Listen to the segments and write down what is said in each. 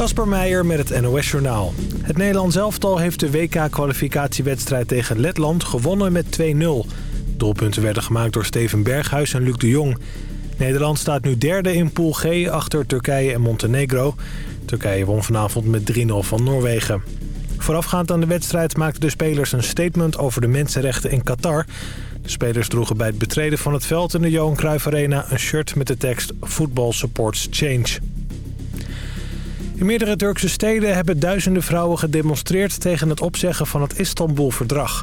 Kasper Meijer met het NOS-journaal. Het Nederlands elftal heeft de WK-kwalificatiewedstrijd tegen Letland gewonnen met 2-0. Doelpunten werden gemaakt door Steven Berghuis en Luc de Jong. Nederland staat nu derde in Pool G achter Turkije en Montenegro. Turkije won vanavond met 3-0 van Noorwegen. Voorafgaand aan de wedstrijd maakten de spelers een statement over de mensenrechten in Qatar. De spelers droegen bij het betreden van het veld in de Johan Cruijff Arena een shirt met de tekst Football Supports Change. In meerdere Turkse steden hebben duizenden vrouwen gedemonstreerd tegen het opzeggen van het Istanbul-verdrag.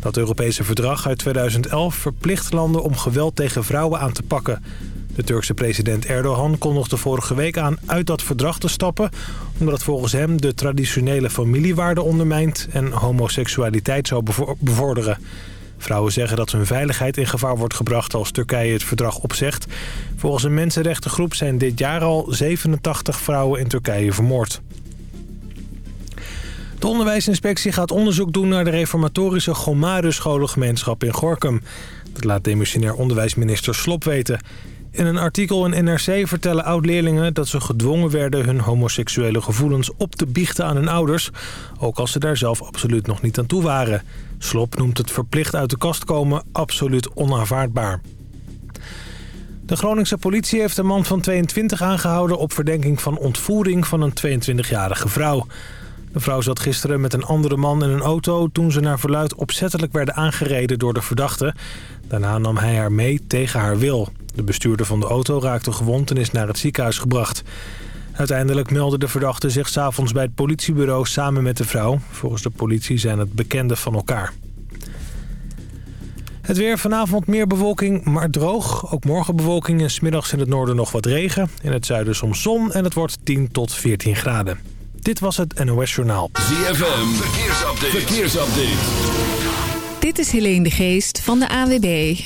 Dat Europese verdrag uit 2011 verplicht landen om geweld tegen vrouwen aan te pakken. De Turkse president Erdogan kondigde vorige week aan uit dat verdrag te stappen... omdat het volgens hem de traditionele familiewaarden ondermijnt en homoseksualiteit zou bevorderen. Vrouwen zeggen dat hun veiligheid in gevaar wordt gebracht als Turkije het verdrag opzegt. Volgens een mensenrechtengroep zijn dit jaar al 87 vrouwen in Turkije vermoord. De onderwijsinspectie gaat onderzoek doen naar de reformatorische Gomarus scholengemeenschap in Gorkum. Dat laat demissionair onderwijsminister Slop weten. In een artikel in NRC vertellen oud-leerlingen dat ze gedwongen werden hun homoseksuele gevoelens op te biechten aan hun ouders. Ook als ze daar zelf absoluut nog niet aan toe waren. Slop noemt het verplicht uit de kast komen absoluut onaanvaardbaar. De Groningse politie heeft een man van 22 aangehouden op verdenking van ontvoering van een 22-jarige vrouw. De vrouw zat gisteren met een andere man in een auto toen ze naar verluid opzettelijk werden aangereden door de verdachte. Daarna nam hij haar mee tegen haar wil. De bestuurder van de auto raakte gewond en is naar het ziekenhuis gebracht. Uiteindelijk meldde de verdachte zich s'avonds bij het politiebureau samen met de vrouw. Volgens de politie zijn het bekenden van elkaar. Het weer vanavond meer bewolking, maar droog. Ook morgen bewolking en smiddags in het noorden nog wat regen. In het zuiden soms zon en het wordt 10 tot 14 graden. Dit was het NOS Journaal. ZFM, verkeersupdate. verkeersupdate. Dit is Helene de Geest van de AWB.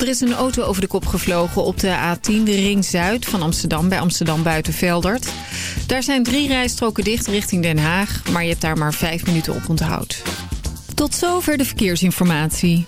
Er is een auto over de kop gevlogen op de A10, de Ring Zuid van Amsterdam... bij Amsterdam Buitenveldert. Daar zijn drie rijstroken dicht richting Den Haag... maar je hebt daar maar vijf minuten op onthoud. Tot zover de verkeersinformatie.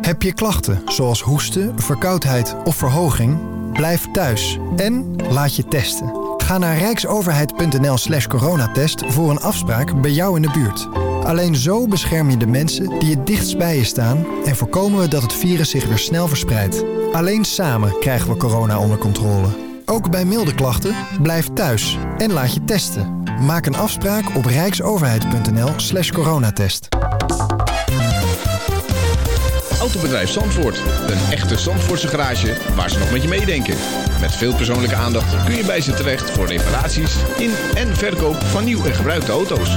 Heb je klachten zoals hoesten, verkoudheid of verhoging? Blijf thuis en laat je testen. Ga naar rijksoverheid.nl slash coronatest voor een afspraak bij jou in de buurt. Alleen zo bescherm je de mensen die het dichtst bij je staan... en voorkomen we dat het virus zich weer snel verspreidt. Alleen samen krijgen we corona onder controle. Ook bij milde klachten, blijf thuis en laat je testen. Maak een afspraak op rijksoverheid.nl slash coronatest. Autobedrijf Zandvoort. Een echte Zandvoortse garage waar ze nog met je meedenken. Met veel persoonlijke aandacht kun je bij ze terecht voor reparaties in en verkoop van nieuw en gebruikte auto's.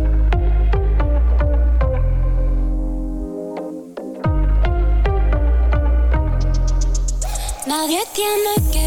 Nadie tiene que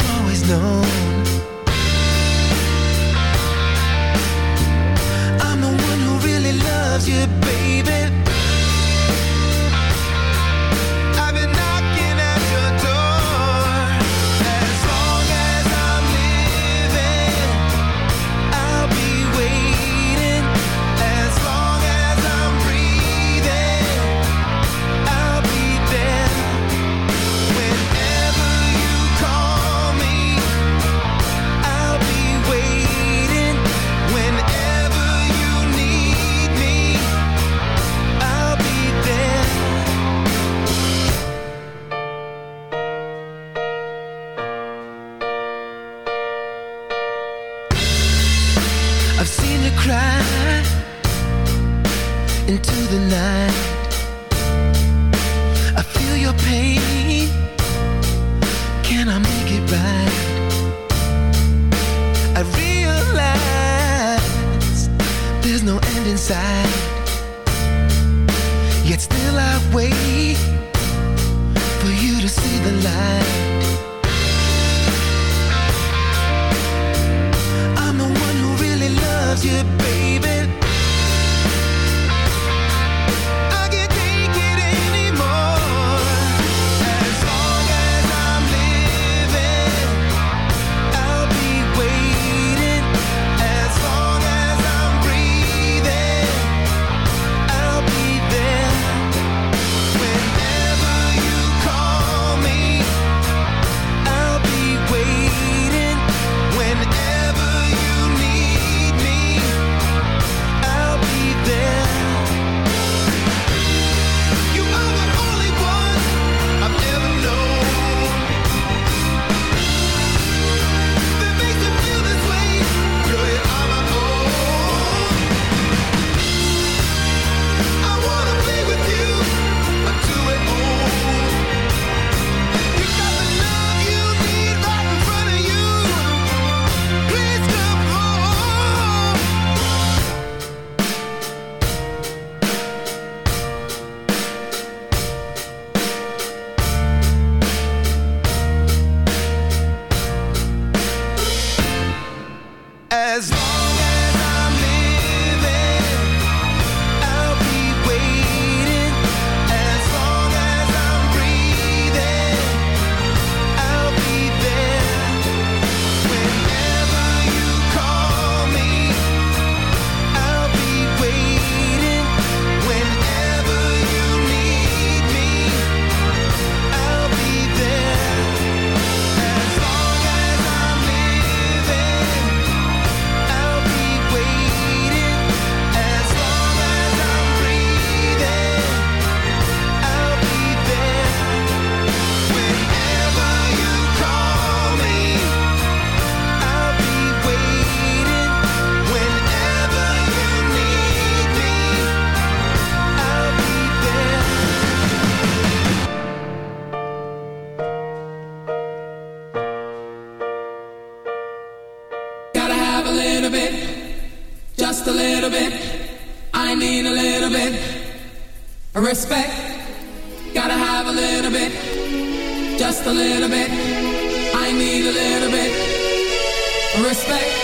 always known. I'm the one who really loves you, baby. Respect.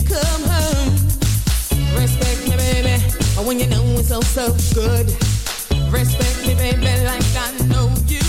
come home. Respect me, baby, when you know it's so, so good. Respect me, baby, like I know you.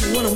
Wanna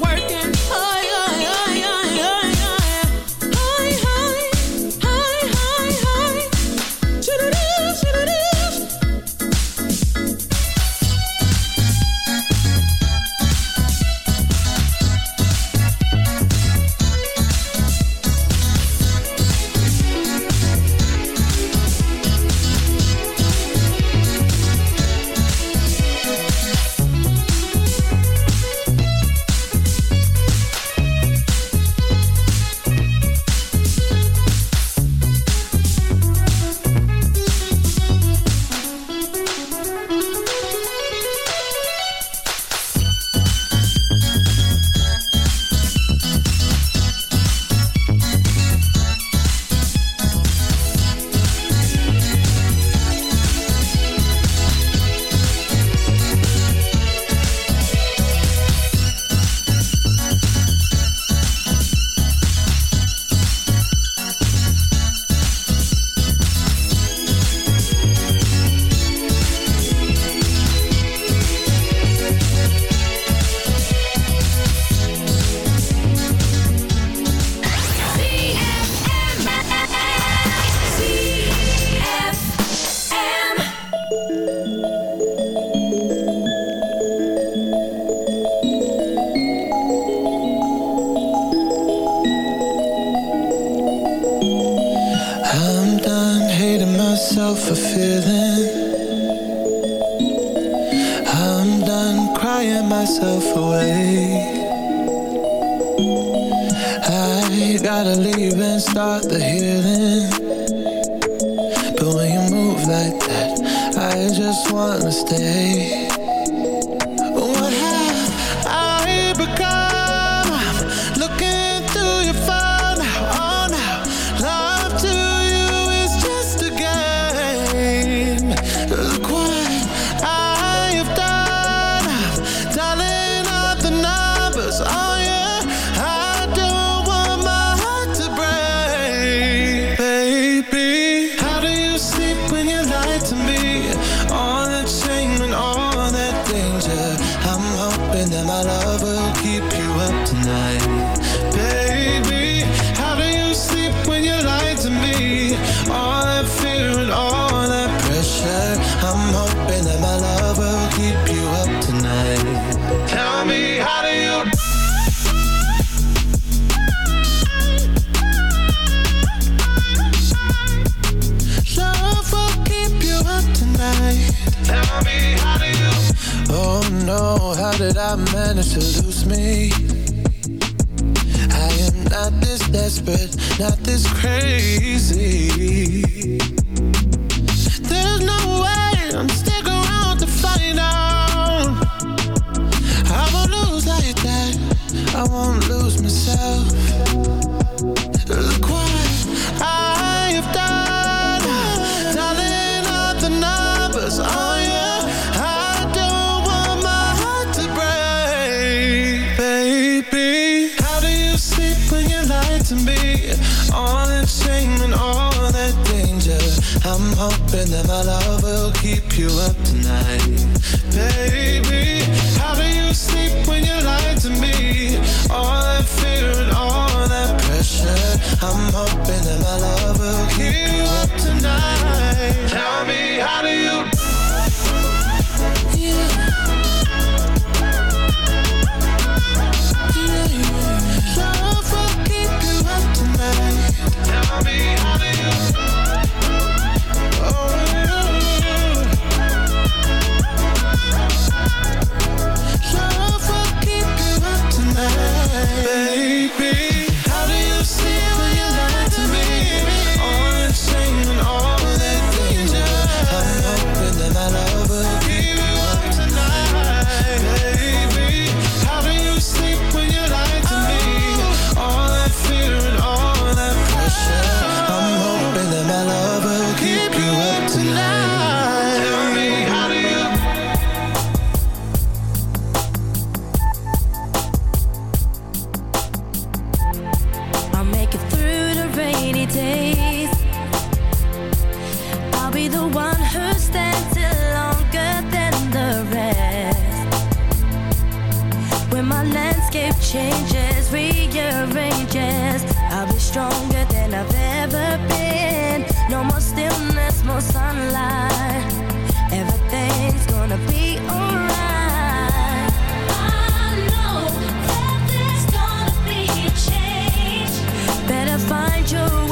pure when my landscape changes, rearranges, I'll be stronger than I've ever been. No more stillness, more sunlight. Everything's gonna be alright. find your way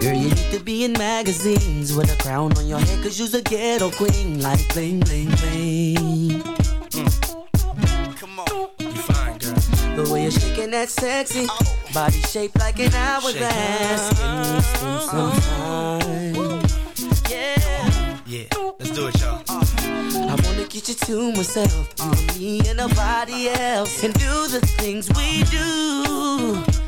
Girl, you need to be in magazines with a crown on your head, cause you's a ghetto queen. Like bling, bling, bling. Come on. You fine, girl. The way you're shaking that sexy body shaped like an hourglass. Can we spend some time? Yeah. Yeah, let's do it, y'all. I wanna get you to myself, you and me and nobody else, and do the things we do.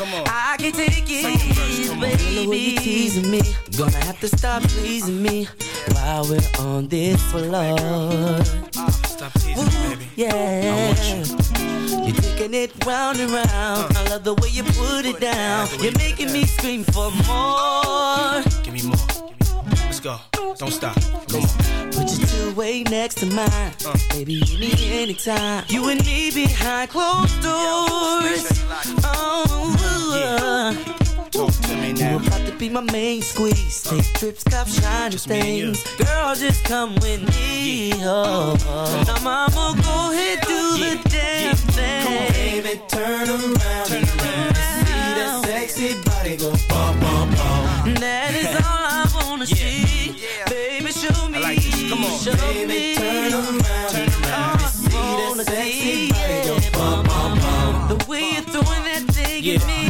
Come on. I can take Second verse, it, come on. baby. The way you teasing me, gonna have to stop pleasing me while we're on this floor. Stop teasing me, baby. Yeah. you. You're taking it round and round. Uh. I love the way you put it down. You're making me scream for more. Give me more. Let's go. Don't stop. Come on. Put your two way next to mine. Uh. Baby, you need anytime. You and me behind closed doors. Oh, Talk to me you now. about to be my main squeeze. Take trips, cop shiny Just you. things. Girl, just come with me. Oh, oh, now mama, go ahead, do the damn thing. Baby, turn around Turn around. see that sexy body go bum, bum, bum. That Show Baby, me. turn around Turn around. let me see wanna that sexy body yeah, bum, bum, bum. The way you're throwing that thing Yeah, at me.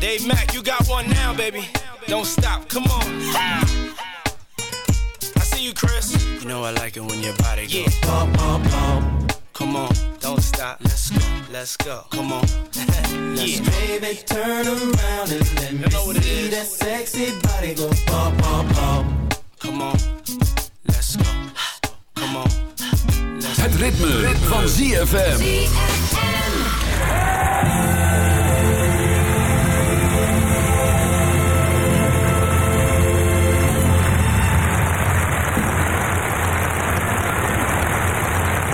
Dave Mack, you got one now, baby. Don't stop, come on. I see you, Chris. You know I like it when your body goes yeah. bump, bump, bump. Come on, don't stop. Let's go, let's go. Come on. yeah. Baby, turn around and let me you know see that sexy body go bump, bump, bump. Come on, let's go. Come on. Let's go. Het ritme, ritme. van ZFM. ZFM.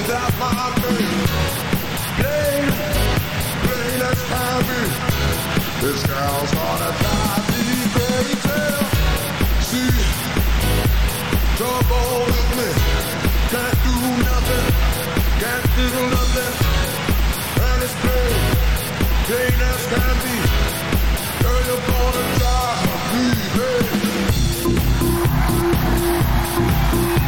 Without my baby, play, play, let's have. This girl's gonna drive me crazy. See, trouble with me. Can't do nothing, can't do nothing. And it's plain as can be. Girl, you're gonna drive me crazy. Can't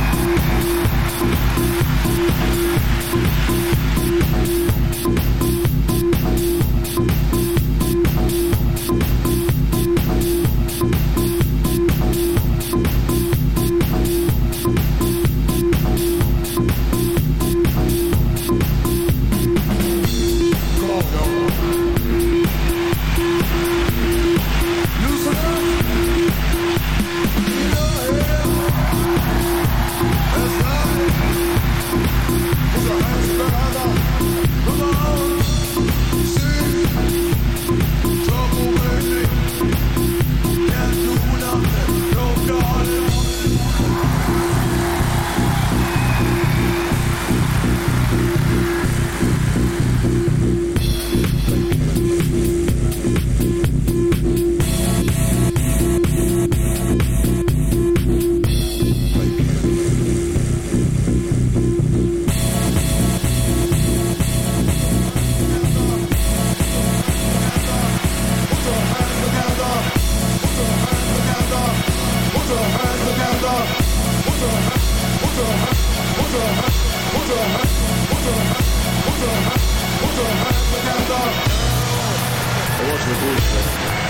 hear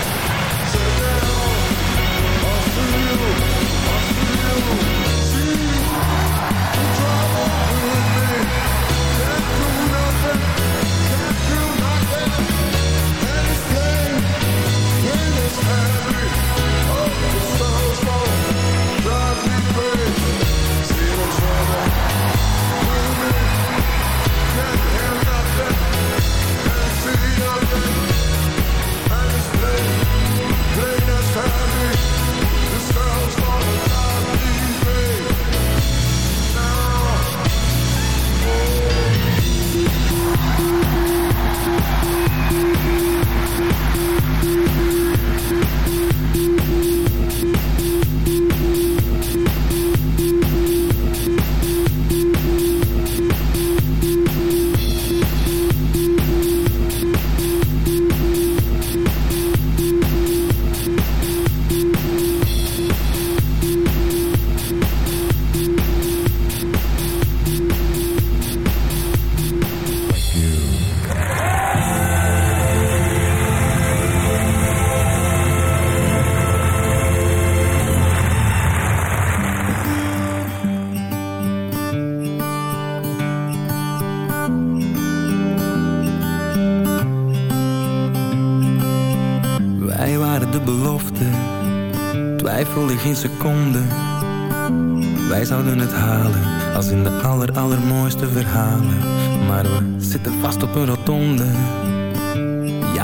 Podcast.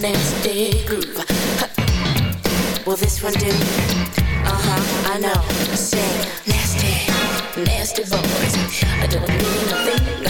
nasty groove. Will this one do? Uh huh, I know. Say nasty, nasty voice. I don't mean nothing.